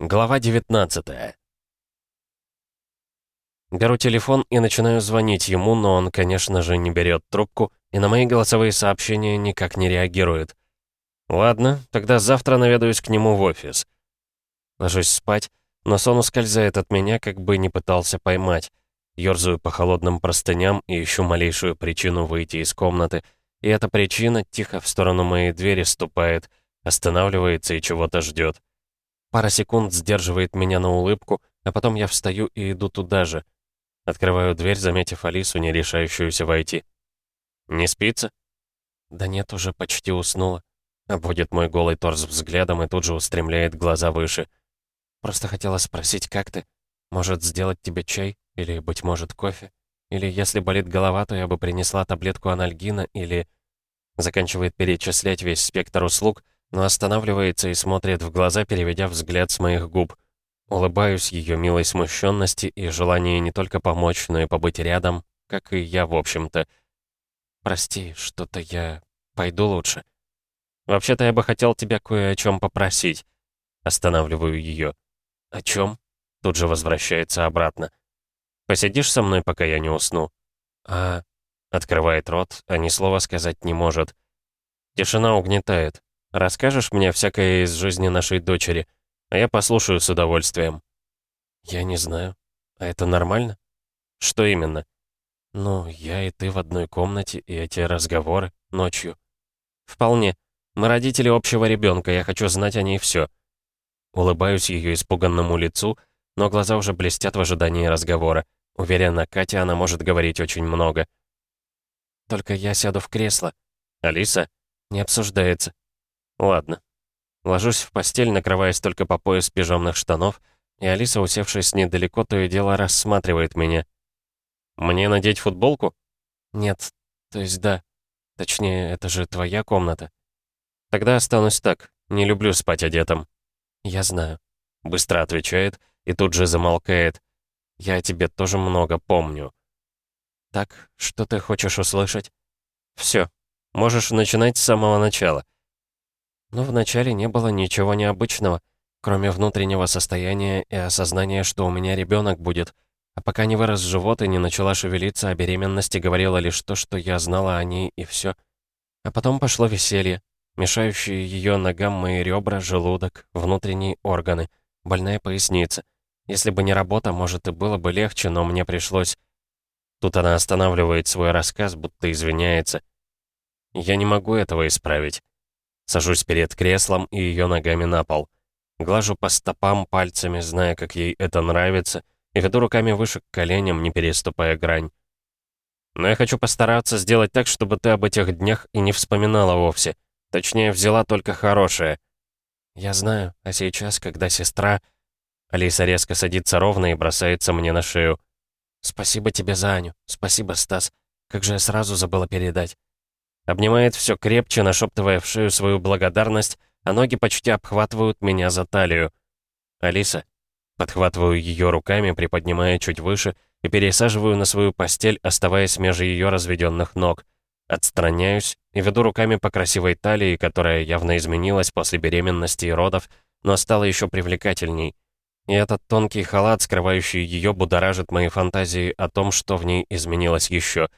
Глава 19 Беру телефон и начинаю звонить ему, но он, конечно же, не берет трубку и на мои голосовые сообщения никак не реагирует. Ладно, тогда завтра наведаюсь к нему в офис. Ложусь спать, но сон ускользает от меня, как бы не пытался поймать. Ёрзаю по холодным простыням и ищу малейшую причину выйти из комнаты, и эта причина тихо в сторону моей двери ступает, останавливается и чего-то ждет. Пара секунд сдерживает меня на улыбку, а потом я встаю и иду туда же. Открываю дверь, заметив Алису, не решающуюся войти. «Не спится?» «Да нет, уже почти уснула». Обводит мой голый торс взглядом и тут же устремляет глаза выше. «Просто хотела спросить, как ты? Может, сделать тебе чай? Или, быть может, кофе? Или, если болит голова, то я бы принесла таблетку анальгина, или...» Заканчивает перечислять весь спектр услуг, но останавливается и смотрит в глаза, переведя взгляд с моих губ. Улыбаюсь ее милой смущенности и желании не только помочь, но и побыть рядом, как и я, в общем-то. «Прости, что-то я... пойду лучше». «Вообще-то я бы хотел тебя кое о чем попросить». Останавливаю ее. «О чем?» Тут же возвращается обратно. «Посидишь со мной, пока я не усну?» «А...» Открывает рот, а ни слова сказать не может. Тишина угнетает. Расскажешь мне всякое из жизни нашей дочери, а я послушаю с удовольствием». «Я не знаю. А это нормально?» «Что именно?» «Ну, я и ты в одной комнате, и эти разговоры ночью». «Вполне. Мы родители общего ребенка, я хочу знать о ней все. Улыбаюсь ее испуганному лицу, но глаза уже блестят в ожидании разговора. Уверена, Катя, она может говорить очень много. «Только я сяду в кресло». «Алиса?» «Не обсуждается. Ладно. Ложусь в постель, накрываясь только по пояс пижамных штанов, и Алиса, усевшись недалеко, то и дело рассматривает меня. «Мне надеть футболку?» «Нет. То есть да. Точнее, это же твоя комната». «Тогда останусь так. Не люблю спать одетым». «Я знаю», — быстро отвечает и тут же замолкает. «Я о тебе тоже много помню». «Так, что ты хочешь услышать?» «Все. Можешь начинать с самого начала. Но вначале не было ничего необычного, кроме внутреннего состояния и осознания, что у меня ребенок будет. А пока не вырос живот и не начала шевелиться, о беременности говорила лишь то, что я знала о ней, и все. А потом пошло веселье, мешающие ее ногам мои ребра, желудок, внутренние органы, больная поясница. Если бы не работа, может, и было бы легче, но мне пришлось... Тут она останавливает свой рассказ, будто извиняется. Я не могу этого исправить. Сажусь перед креслом и ее ногами на пол. Глажу по стопам пальцами, зная, как ей это нравится, и веду руками выше к коленям, не переступая грань. Но я хочу постараться сделать так, чтобы ты об этих днях и не вспоминала вовсе. Точнее, взяла только хорошее. Я знаю, а сейчас, когда сестра... Алиса резко садится ровно и бросается мне на шею. «Спасибо тебе за Аню. Спасибо, Стас. Как же я сразу забыла передать. Обнимает все крепче, нашептывая в шею свою благодарность, а ноги почти обхватывают меня за талию. «Алиса». Подхватываю ее руками, приподнимая чуть выше, и пересаживаю на свою постель, оставаясь между ее разведенных ног. Отстраняюсь и веду руками по красивой талии, которая явно изменилась после беременности и родов, но стала еще привлекательней. И этот тонкий халат, скрывающий ее, будоражит мои фантазии о том, что в ней изменилось еще.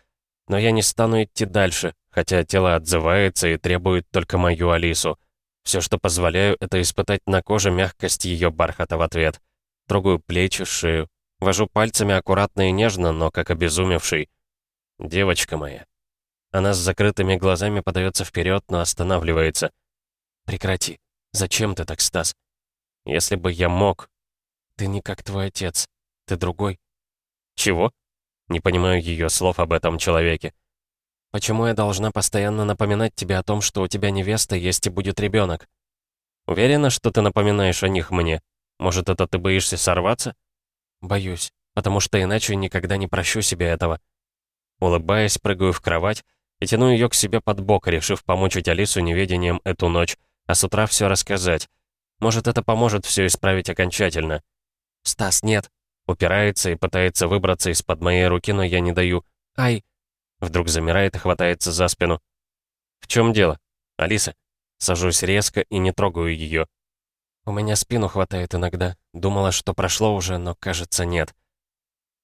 Но я не стану идти дальше, хотя тело отзывается и требует только мою Алису. Все, что позволяю, это испытать на коже мягкость ее бархата в ответ. Трогаю плечи, шею. Вожу пальцами аккуратно и нежно, но как обезумевший. «Девочка моя». Она с закрытыми глазами подается вперед, но останавливается. «Прекрати. Зачем ты так, Стас? Если бы я мог...» «Ты не как твой отец. Ты другой». «Чего?» Не понимаю ее слов об этом человеке. Почему я должна постоянно напоминать тебе о том, что у тебя невеста есть и будет ребенок? Уверена, что ты напоминаешь о них мне? Может, это ты боишься сорваться? Боюсь, потому что иначе никогда не прощу себе этого. Улыбаясь, прыгаю в кровать и тяну ее к себе под бок, решив помучить Алису неведением эту ночь, а с утра все рассказать. Может, это поможет все исправить окончательно. «Стас, нет!» Упирается и пытается выбраться из-под моей руки, но я не даю. «Ай!» Вдруг замирает и хватается за спину. «В чем дело? Алиса?» Сажусь резко и не трогаю ее. У меня спину хватает иногда. Думала, что прошло уже, но кажется, нет.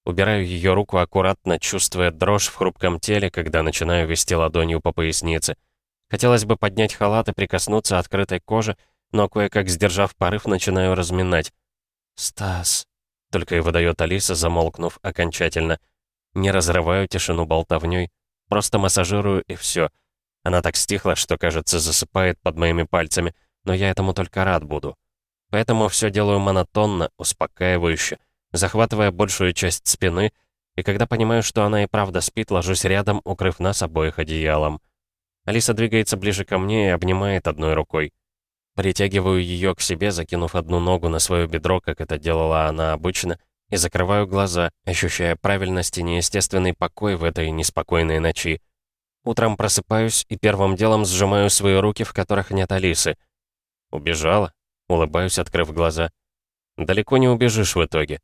Убираю ее руку аккуратно, чувствуя дрожь в хрупком теле, когда начинаю вести ладонью по пояснице. Хотелось бы поднять халат и прикоснуться открытой коже, но кое-как сдержав порыв, начинаю разминать. «Стас», — только и выдает Алиса, замолкнув окончательно. Не разрываю тишину болтовней, просто массажирую и все. Она так стихла, что, кажется, засыпает под моими пальцами, но я этому только рад буду. Поэтому все делаю монотонно, успокаивающе, захватывая большую часть спины, и когда понимаю, что она и правда спит, ложусь рядом, укрыв нас обоих одеялом. Алиса двигается ближе ко мне и обнимает одной рукой. Притягиваю ее к себе, закинув одну ногу на свое бедро, как это делала она обычно, и закрываю глаза, ощущая правильность и неестественный покой в этой неспокойной ночи. Утром просыпаюсь и первым делом сжимаю свои руки, в которых нет Алисы. Убежала? Улыбаюсь, открыв глаза. Далеко не убежишь в итоге.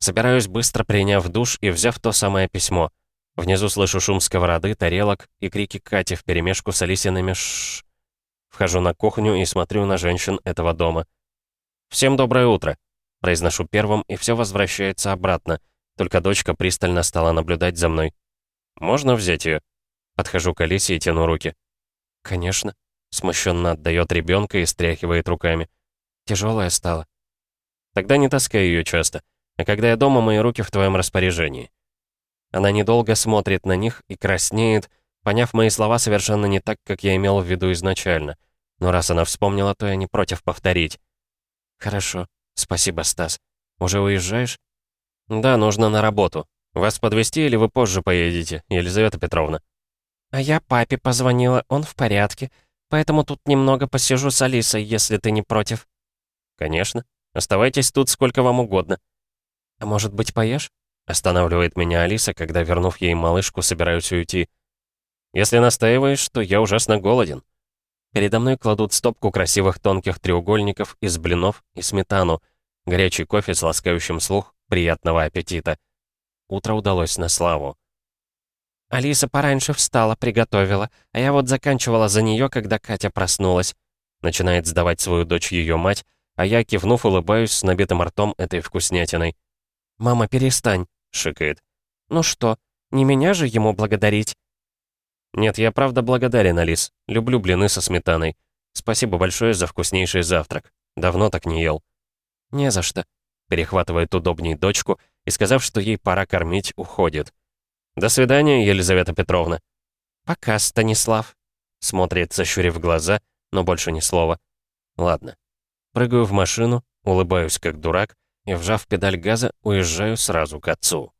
Собираюсь быстро приняв душ и взяв то самое письмо. Внизу слышу шум сковороды, тарелок и крики Кати вперемешку с Алисиными ш. Вхожу на кухню и смотрю на женщин этого дома. «Всем доброе утро!» Произношу первым, и все возвращается обратно. Только дочка пристально стала наблюдать за мной. «Можно взять ее? Подхожу к Алисе и тяну руки. «Конечно», — смущенно отдает ребенка и стряхивает руками. Тяжелая стала. Тогда не таскай ее часто. А когда я дома, мои руки в твоем распоряжении. Она недолго смотрит на них и краснеет, поняв мои слова совершенно не так, как я имел в виду изначально. Но раз она вспомнила, то я не против повторить. «Хорошо. Спасибо, Стас. Уже уезжаешь?» «Да, нужно на работу. Вас подвести или вы позже поедете, Елизавета Петровна?» «А я папе позвонила, он в порядке. Поэтому тут немного посижу с Алисой, если ты не против». «Конечно. Оставайтесь тут сколько вам угодно». «А может быть, поешь?» Останавливает меня Алиса, когда, вернув ей малышку, собираюсь уйти. «Если настаиваешь, то я ужасно голоден». Передо мной кладут стопку красивых тонких треугольников из блинов и сметану, горячий кофе с ласкающим слух, приятного аппетита. Утро удалось на славу. «Алиса пораньше встала, приготовила, а я вот заканчивала за нее, когда Катя проснулась». Начинает сдавать свою дочь ее мать, а я, кивнув, улыбаюсь с набитым ртом этой вкуснятиной. «Мама, перестань», — шикает. «Ну что, не меня же ему благодарить?» «Нет, я правда благодарен, Алис. Люблю блины со сметаной. Спасибо большое за вкуснейший завтрак. Давно так не ел». «Не за что», — перехватывает удобней дочку и, сказав, что ей пора кормить, уходит. «До свидания, Елизавета Петровна». «Пока, Станислав», — смотрит, защурив глаза, но больше ни слова. «Ладно». Прыгаю в машину, улыбаюсь как дурак и, вжав педаль газа, уезжаю сразу к отцу.